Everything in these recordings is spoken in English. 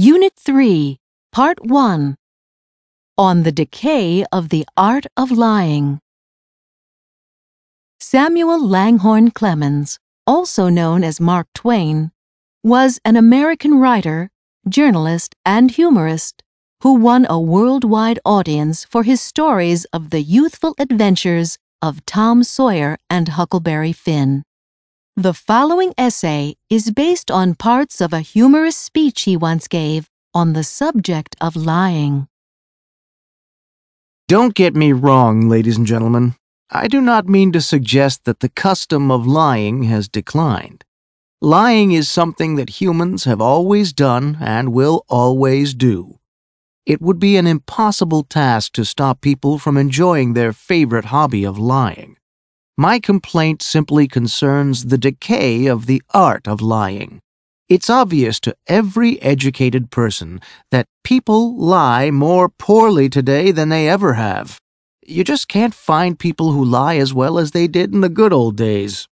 Unit 3, Part 1 On the Decay of the Art of Lying. Samuel Langhorne Clemens, also known as Mark Twain, was an American writer, journalist, and humorist who won a worldwide audience for his stories of the youthful adventures of Tom Sawyer and Huckleberry Finn. The following essay is based on parts of a humorous speech he once gave on the subject of lying. Don't get me wrong, ladies and gentlemen. I do not mean to suggest that the custom of lying has declined. Lying is something that humans have always done and will always do. It would be an impossible task to stop people from enjoying their favorite hobby of lying. My complaint simply concerns the decay of the art of lying. It's obvious to every educated person that people lie more poorly today than they ever have. You just can't find people who lie as well as they did in the good old days.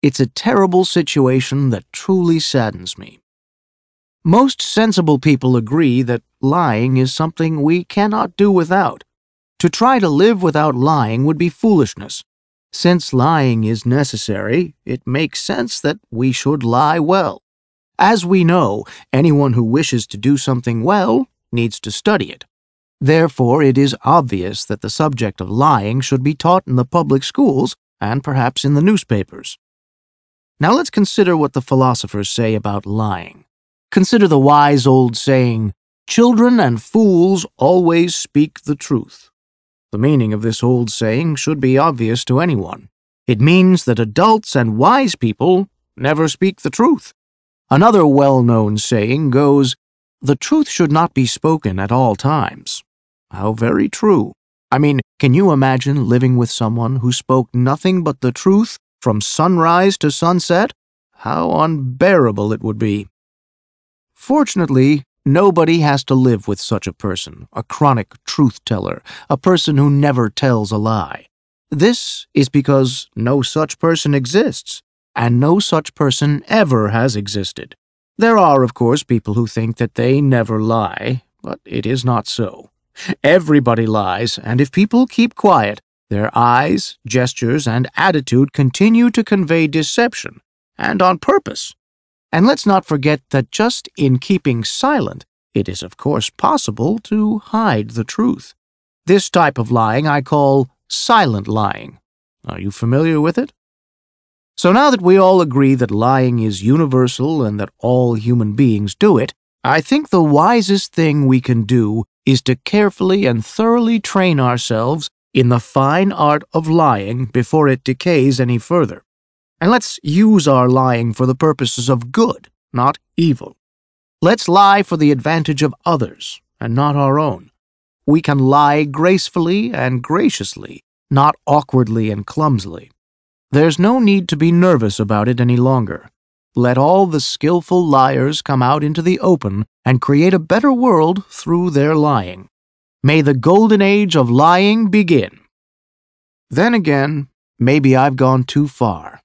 It's a terrible situation that truly saddens me. Most sensible people agree that lying is something we cannot do without. To try to live without lying would be foolishness. Since lying is necessary, it makes sense that we should lie well. As we know, anyone who wishes to do something well needs to study it. Therefore, it is obvious that the subject of lying should be taught in the public schools and perhaps in the newspapers. Now let's consider what the philosophers say about lying. Consider the wise old saying, Children and fools always speak the truth. The meaning of this old saying should be obvious to anyone. It means that adults and wise people never speak the truth. Another well known saying goes, The truth should not be spoken at all times. How very true. I mean, can you imagine living with someone who spoke nothing but the truth from sunrise to sunset? How unbearable it would be. Fortunately, Nobody has to live with such a person, a chronic truth teller, a person who never tells a lie. This is because no such person exists, and no such person ever has existed. There are, of course, people who think that they never lie, but it is not so. Everybody lies, and if people keep quiet, their eyes, gestures, and attitude continue to convey deception, and on purpose. And let's not forget that just in keeping silent, it is of course possible to hide the truth. This type of lying I call silent lying. Are you familiar with it? So now that we all agree that lying is universal and that all human beings do it, I think the wisest thing we can do is to carefully and thoroughly train ourselves in the fine art of lying before it decays any further. And let's use our lying for the purposes of good, not evil. Let's lie for the advantage of others and not our own. We can lie gracefully and graciously, not awkwardly and clumsily. There's no need to be nervous about it any longer. Let all the skilful liars come out into the open and create a better world through their lying. May the golden age of lying begin. Then again, maybe I've gone too far.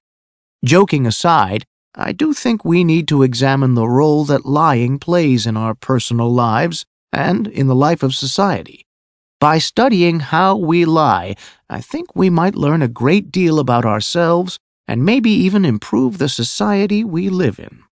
Joking aside, I do think we need to examine the role that lying plays in our personal lives and in the life of society. By studying how we lie, I think we might learn a great deal about ourselves and maybe even improve the society we live in.